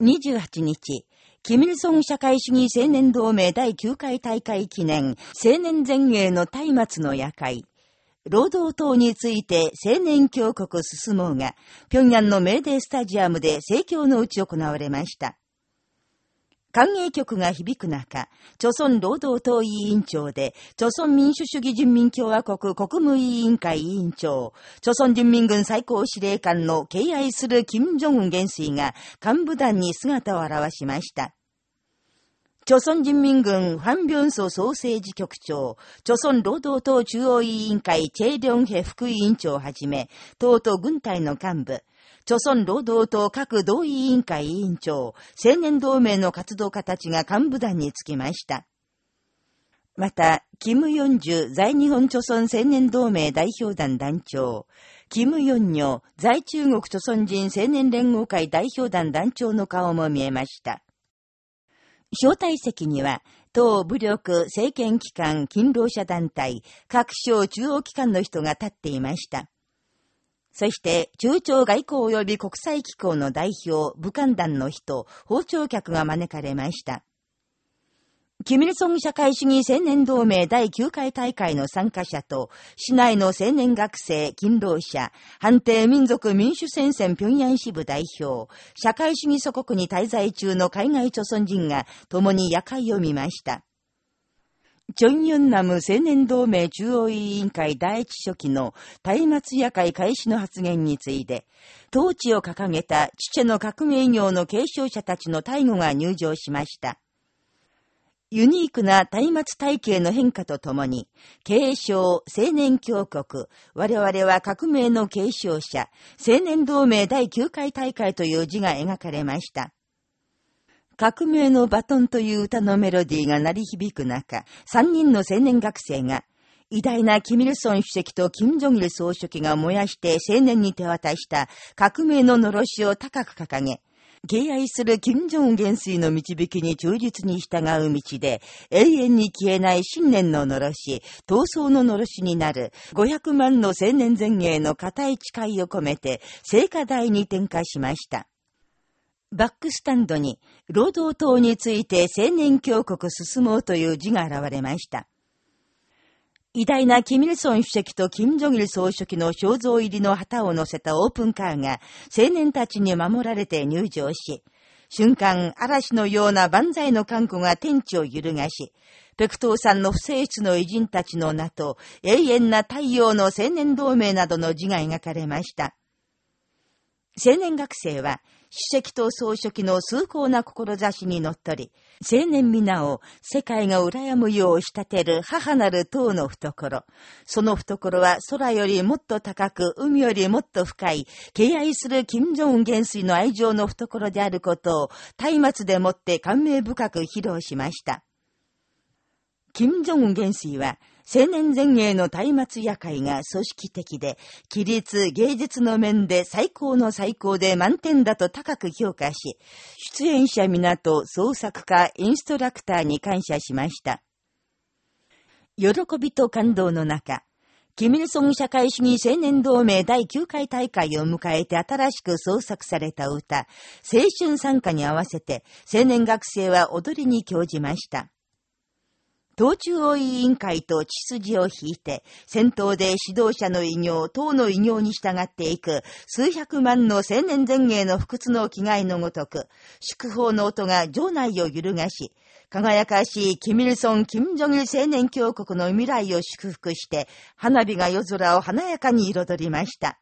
28日、キミルソン社会主義青年同盟第9回大会記念青年前衛の松明の夜会、労働党について青年強国進もうが、平壌のメーデースタジアムで盛況のうち行われました。歓迎曲が響く中、朝鮮労働党委員長で、朝鮮民主主義人民共和国国務委員会委員長、朝鮮人民軍最高司令官の敬愛する金正恩元帥が幹部団に姿を現しました。朝鮮人民軍ファンビョンソ総政治局長、朝鮮労働党中央委員会チェイリョンヘ副委員長をはじめ、党と軍隊の幹部、朝鮮労働党各同意委員会委員長、青年同盟の活動家たちが幹部団につきました。また、キム・ヨンジュ在日本朝鮮青年同盟代表団団長、キム・ヨンニョ在中国朝鮮人青年連合会代表団団長の顔も見えました。招待席には、党武力、政権機関、勤労者団体、各省中央機関の人が立っていました。そして、中朝外交及び国際機構の代表、武漢団の人、包丁客が招かれました。キミルソン社会主義青年同盟第9回大会の参加者と、市内の青年学生、勤労者、判定民族民主戦線平壌支部代表、社会主義祖国に滞在中の海外著村人が共に夜会を見ました。チョンユンナム青年同盟中央委員会第一書記の松明夜会開始の発言について、統治を掲げた父の革命業の継承者たちの大護が入場しました。ユニークな松明体系の変化とともに、継承、青年強国、我々は革命の継承者、青年同盟第9回大会という字が描かれました。革命のバトンという歌のメロディーが鳴り響く中、三人の青年学生が、偉大なキミルソン主席とキム・ジョギル総書記が燃やして青年に手渡した革命ののろしを高く掲げ、敬愛する金正恩元帥の導きに忠実に従う道で、永遠に消えない信念ののろし、闘争ののろしになる500万の青年前衛の固い誓いを込めて、聖火台に転化しました。バックスタンドに、労働党について青年強国進もうという字が現れました。偉大なキミルソン主席とキム・ジョギル総書記の肖像入りの旗を乗せたオープンカーが青年たちに守られて入場し、瞬間嵐のような万歳の観光が天地を揺るがし、ペクトーさんの不正室の偉人たちの名と永遠な太陽の青年同盟などの字が描かれました。青年学生は、主席と総書記の崇高な志にのっとり、青年皆を世界が羨むよう仕立てる母なる塔の懐。その懐は空よりもっと高く、海よりもっと深い、敬愛する金正恩元帥の愛情の懐であることを、松明でもって感銘深く披露しました。金正恩元帥は、青年前衛の松明夜会が組織的で、規律、芸術の面で最高の最高で満点だと高く評価し、出演者皆と創作家、インストラクターに感謝しました。喜びと感動の中、キミルソン社会主義青年同盟第9回大会を迎えて新しく創作された歌、青春参加に合わせて青年学生は踊りに興じました。党中央委員会と血筋を引いて、戦闘で指導者の異業、党の異業に従っていく、数百万の青年前衛の不屈の気概のごとく、祝砲の音が場内を揺るがし、輝かしいキミルソン・キム・ジョギル青年教国の未来を祝福して、花火が夜空を華やかに彩りました。